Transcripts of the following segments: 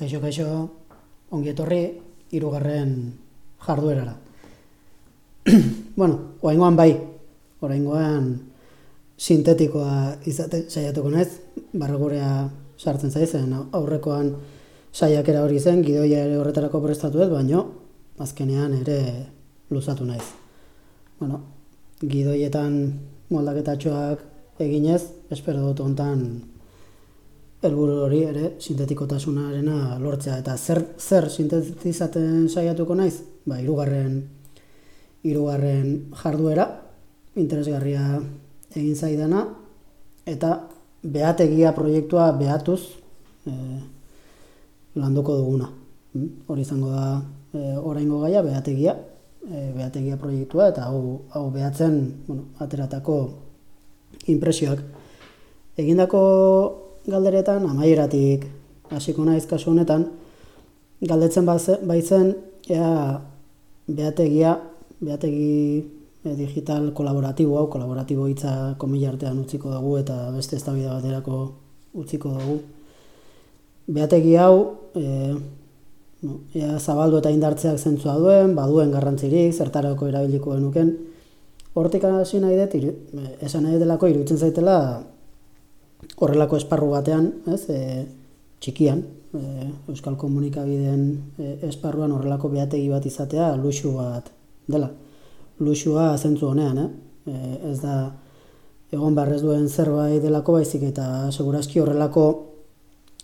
Kaixo, kaixo, ongi etorri, irugarren jarduerara. bueno, oaingoan bai, oraingoan sintetikoa izate saiatuko naiz, barregurea sartzen zaizen, aurrekoan saiakera hori zen, gidoia ere horretarako prestatu ez, baino azkenean ere luzatu naiz. Bueno, gidoietan moldaketatxoak eginez, espero dut hontan helburu hori ere sintetikotasunarena lortzea eta zer zer sintetizaten saiatuko naiz? Ba, hirugarren hirugarren jarduera interesgarria egin zaidana eta behategia proiektua behatuz e, landuko duguna. Hmm? Hori izango da e, oraingo gaia behategia, e, behategia proiektua eta hau hau behatzen, bueno, ateratako impresioak egindako galderetan amaieratik hasiko naiz kasu honetan galdetzen baitzen ea beategia beategi e, digital kolaboratibo hau kolaboratibo hitza komila artean utziko dugu eta beste eztabaida baterako utziko dugu. Beategi hau e, no, ea zabaldu eta indartzeak zentzua duen baduen garrantzirik zertarako erabiliko denuken hortik hasi nahi dut esan nahi delako iruditzen zaitela horrelako esparru batean, ez, e, txikian, e, Euskal Komunikabideen e, esparruan horrelako behategi bat izatea luxu bat dela. Luxua zentzu honean, eh? E, ez da egon barrez duen zerbait delako baizik eta segurazki horrelako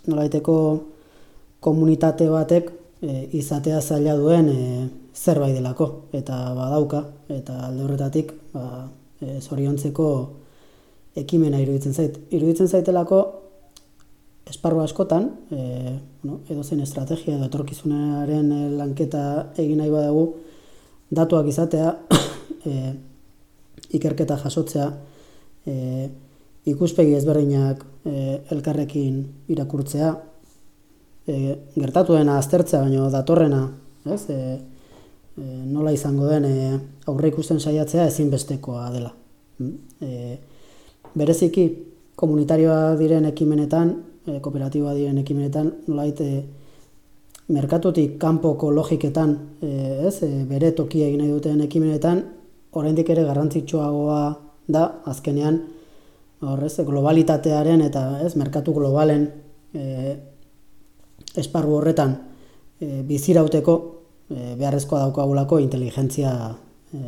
nolaiteko komunitate batek e, izatea zaila duen e, zerbait delako eta badauka eta alde horretatik ba, e, zoriontzeko ekimena iruditzen zait. Iruditzen zaitelako esparru askotan, e, bueno, edo zen estrategia edo etorkizunaren e, lanketa egin nahi badagu, datuak izatea, e, ikerketa jasotzea, e, ikuspegi ezberdinak e, elkarrekin irakurtzea, e, gertatuena aztertzea, baino datorrena, ez? E, nola izango den e, aurre ikusten saiatzea ezinbestekoa dela. E, bereziki komunitarioa diren ekimenetan, e, kooperatiboa diren ekimenetan, nolait e, merkatutik kanpoko logiketan, e, ez, e, bere tokia egin nahi duten ekimenetan, oraindik ere garrantzitsuagoa da azkenean horrez globalitatearen eta ez merkatu globalen e, esparru horretan e, bizirauteko e, beharrezkoa daukagulako inteligentzia e,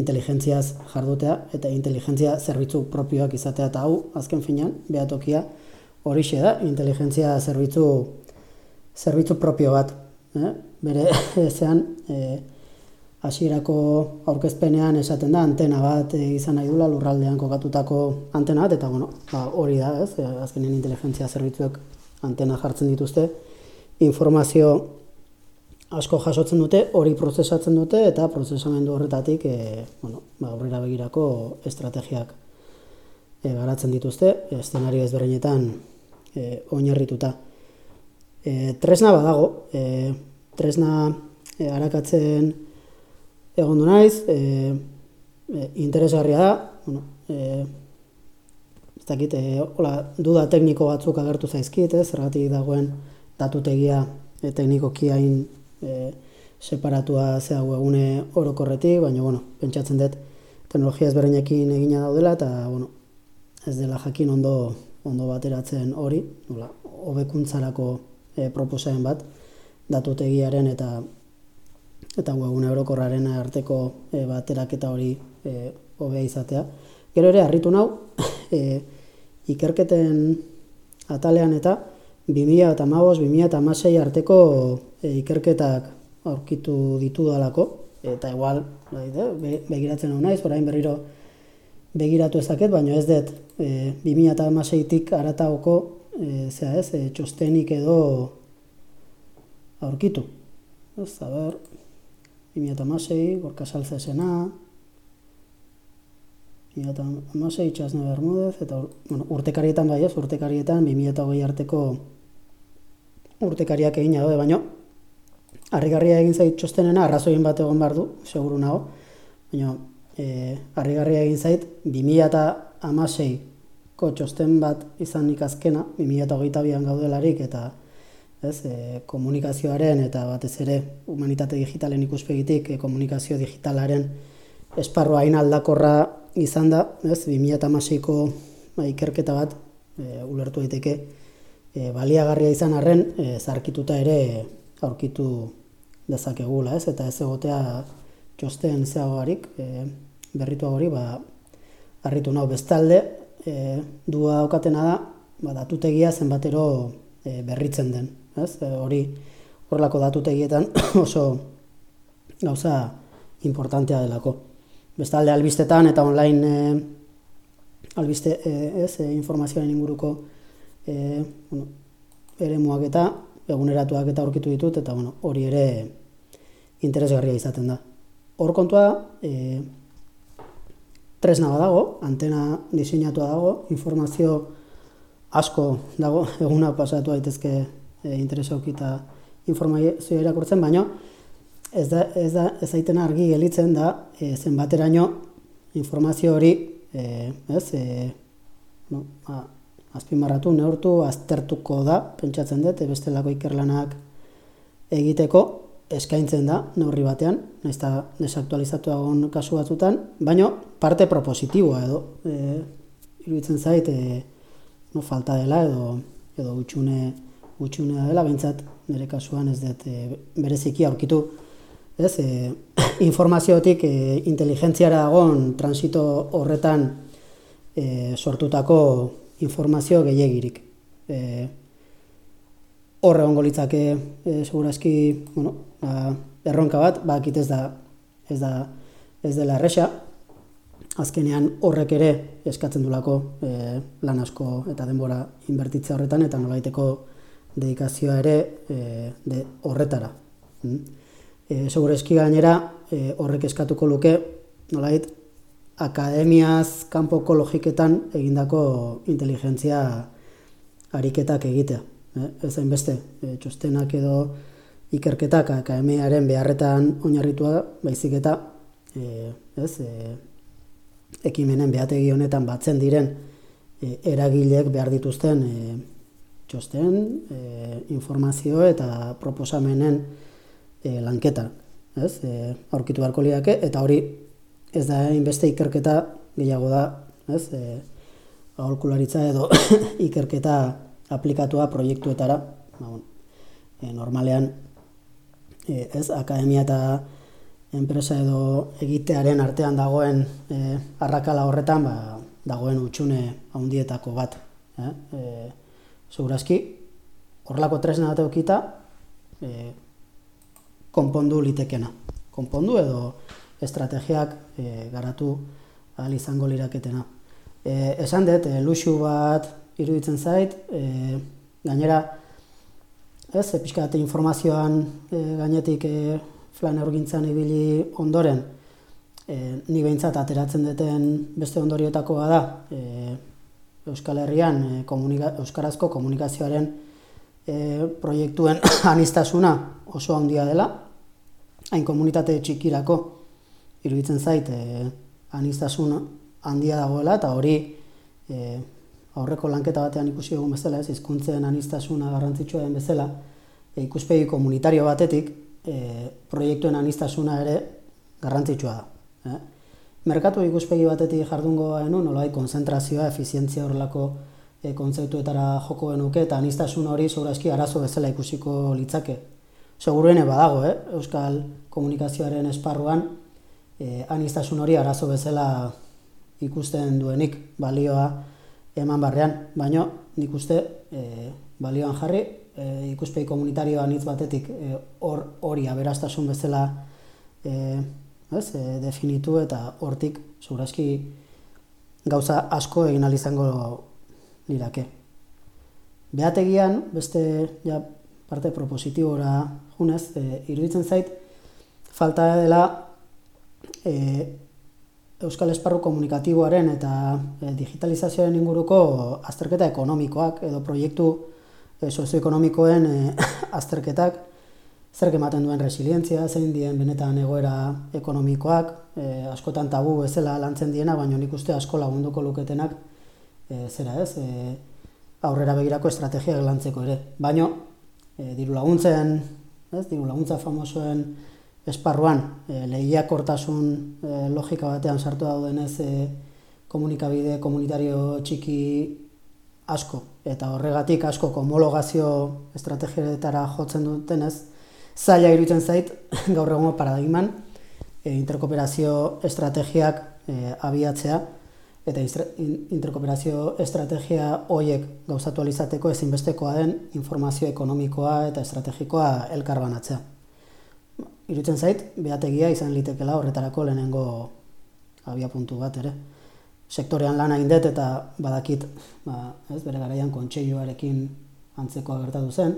inteligentziaz jardutea eta inteligentzia zerbitzu propioak izatea. Eta hau azken finean behatokia horixe da inteligentzia zerbitzu zerbitzu propio bat eh? bere ezean e, hasierako aurkezpenean esaten da antena bat e, izan nahi dula lurraldean kokatutako antena bat eta bueno, ba, hori da ez? E, azkenen inteligentzia zerbitzuek antena jartzen dituzte. Informazio asko jasotzen dute, hori prozesatzen dute eta prozesamendu horretatik e, bueno, ba, aurrera begirako estrategiak e, garatzen dituzte, eszenario ezberdinetan e, oinarrituta. E, tresna badago, e, tresna e, arakatzen egon du naiz, e, e, interesgarria da, bueno, e, ez dakit, e, hola, duda tekniko batzuk agertu zaizkit, ez, zergatik dagoen datutegia e, teknikoki hain e, separatua zea webune orokorretik, baina bueno, pentsatzen dut teknologia ezberdinekin egina daudela eta bueno, ez dela jakin ondo ondo bateratzen hori, nola, hobekuntzarako e, proposamen bat datutegiaren eta eta webune orokorraren arteko e, bateraketa hori e, hobea izatea. Gero ere harritu nau e, ikerketen atalean eta 2000 eta 2000 eta arteko e, ikerketak aurkitu ditu dalako, eta igual, bai, begiratzen hau naiz, orain berriro begiratu ezaket, baina ez dut, e, 2000 eta amaseitik aratagoko, e, zera ez, e, txostenik edo aurkitu. Ez, a ber, 2000 eta amasei, gorka salza esena, 2000 eta amasei, txasne bermudez, eta bueno, urtekarietan bai ez, urtekarietan 2000 eta hogei arteko urtekariak egin daude, baino harrigarria egin zait txostenena arrazoien bat egon behar du, seguru nago, baina e, harrigarria egin zait 2016 ko txosten bat izan nik azkena, 2008an gaudelarik eta ez, e, komunikazioaren eta batez ere humanitate digitalen ikuspegitik e, komunikazio digitalaren esparroa hain aldakorra izan da, ez, 2008ko ba, ikerketa bat e, ulertu daiteke e, baliagarria izan arren e, zarkituta ere aurkitu dezakegula, ez, eta ez egotea txosten zeagoarik e, berritu hori, ba, harritu nau bestalde, e, dua daukatena da, ba, datutegia zenbatero e, berritzen den, ez? E, hori horrelako datutegietan oso gauza importantea delako. Bestalde albistetan eta online e, albiste e, ez, e, informazioaren inguruko e, bueno, ere muak eta eguneratuak eta aurkitu ditut eta bueno, hori ere interesgarria izaten da. Hor kontua e, tresna dago, antena diseinatua dago, informazio asko dago, eguna pasatu daitezke e, interesa eta informazioa irakurtzen, baina ez da, ez da, ez aiten argi gelitzen da e, zenbateraino informazio hori, e, ez, e, no, a, azpimarratu, neurtu, aztertuko da, pentsatzen dut, e, bestelako ikerlanak egiteko, eskaintzen da, neurri batean, nahiz eta desaktualizatu dagoen kasu batzutan, baina parte propositiboa edo, e, iruditzen zait, e, no, falta dela edo edo utxune utxune dela bentsat nire kasuan ez dut e, bereziki aurkitu. Ez e, informaziotik e, inteligentziara dagoen transito horretan e, sortutako informazio gehiagirik e, horre ongo litzake e, segurazki bueno, ba, erronka bat bakit ez da ez da ez dela erresa azkenean horrek ere eskatzen dulako e, lan asko eta denbora inbertitze horretan eta nolaiteko dedikazioa ere e, de horretara. Mm? E, Segur eski gainera e, horrek eskatuko luke nolait akademiaz kanpoko logiketan egindako inteligentzia ariketak egitea. E, ez beste, e, txostenak edo ikerketak akademiaren beharretan oinarritua baizik eta e, ez, e, ekimenen behategi honetan batzen diren e, eragileek behar dituzten e, txosten, e, informazio eta proposamenen e, lanketa. Ez? E, aurkitu beharko liake, eta hori ez da inbeste ikerketa gehiago da, ez? E, aholkularitza edo ikerketa aplikatua proiektuetara, ba, bon, e, normalean e, ez, akademia eta enpresa edo egitearen artean dagoen e, arrakala horretan ba, dagoen utxune handietako bat. Eh? E, Segurazki, horrelako tresna bat eukita, e, konpondu litekena. Konpondu edo estrategiak e, garatu ahal izango liraketena. E, esan dut, e, luxu bat iruditzen zait, e, gainera, ez, e, pixka informazioan e, gainetik e, flan eurgintzan ibili ondoren, e, ni behintzat ateratzen duten beste ondorioetakoa da, e, Euskal Herrian e, komunika, Euskarazko komunikazioaren e, proiektuen anistasuna oso handia dela, hain komunitate txikirako iruditzen zait e, anistasun handia dagoela, eta hori e, aurreko lanketa batean ikusi egun bezala, ez, izkuntzen anistasuna garrantzitsua den bezala, e, ikuspegi komunitario batetik, e, proiektuen anistasuna ere garrantzitsua da. Eh? Merkatu ikuspegi batetik jardungo enu, nolai konzentrazioa, efizientzia horrelako e, kontzeptuetara joko genuke, eta anistasun hori sobrazki arazo bezala ikusiko litzake. Seguruene badago, eh? Euskal komunikazioaren esparruan, e, anistasun hori arazo bezala ikusten duenik balioa eman barrean, baino nik uste e, balioan jarri, e, ikuspegi komunitarioan hitz batetik e, hor hori aberastasun bezala e, ez, e, definitu eta hortik segurazki gauza asko egin izango lirake. Beategian, beste ja, parte propositibora junez, e, iruditzen zait, falta dela e, Euskal Esparru komunikatiboaren eta e, digitalizazioaren inguruko azterketa ekonomikoak edo proiektu e, sozioekonomikoen e, azterketak, zer ematen duen resilientzia, zein dien benetan egoera ekonomikoak, e, askotan tabu bezala lantzen diena, baina nik uste asko lagunduko luketenak, e, zera ez, e, aurrera begirako estrategiak lantzeko ere. Baina e, diru laguntzen, ez, diru laguntza famosoen esparruan, e, lehiakortasun e, logika batean sartu daudenez e, komunikabide komunitario txiki asko, eta horregatik asko homologazio estrategietara jotzen dutenez, zaila iruditzen zait gaur egun paradigman e, interkooperazio estrategiak e, abiatzea eta interkooperazio estrategia horiek gauzatu alizateko ezinbestekoa den informazio ekonomikoa eta estrategikoa elkarbanatzea. Irutzen zait, behategia izan litekela horretarako lehenengo abia puntu bat ere. Sektorean lana indet eta badakit, ba, ez, bere garaian kontseioarekin antzeko gertatu zen,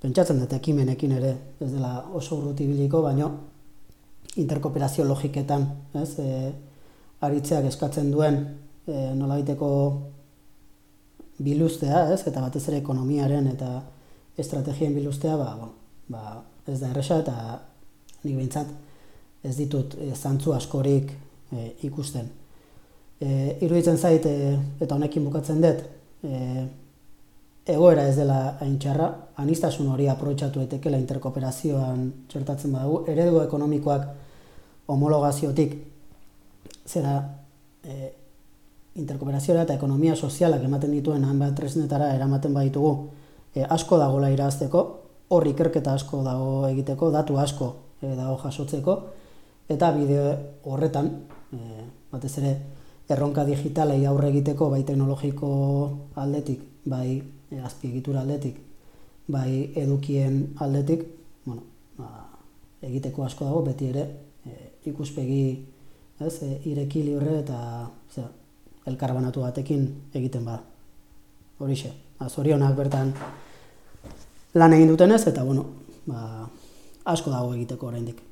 pentsatzen dut ekimenekin ere, ez dela oso urrutibiliko, baino interkooperazio logiketan, ez, e, aritzeak eskatzen duen e, nolabaiteko biluztea, ez, eta batez ere ekonomiaren eta estrategien biluztea, ba, ba, ez da erresa eta nik behintzat ez ditut e, zantzu askorik e, ikusten. E, iruditzen zait, e, eta honekin bukatzen dut, e, egoera ez dela hain txarra, anistasun hori aprobetsatu etekela interkooperazioan txertatzen badago, eredu ekonomikoak homologaziotik zera e, interkooperazioa eta ekonomia sozialak ematen dituen hainbat tresnetara eramaten baditugu e, asko dagoela irazteko, hor ikerketa asko dago egiteko, datu asko dago jasotzeko, eta bideo horretan, e, batez ere, erronka digitalei aurre egiteko bai teknologiko aldetik, bai e, azpiegitura aldetik, bai edukien aldetik, bueno, ba, egiteko asko dago, beti ere, e, ikuspegi ez, e, ireki libre eta zera, elkarbanatu batekin egiten ba. Horixe, azorionak bertan lan egin dutenez eta bueno, ba, asko dago egiteko oraindik.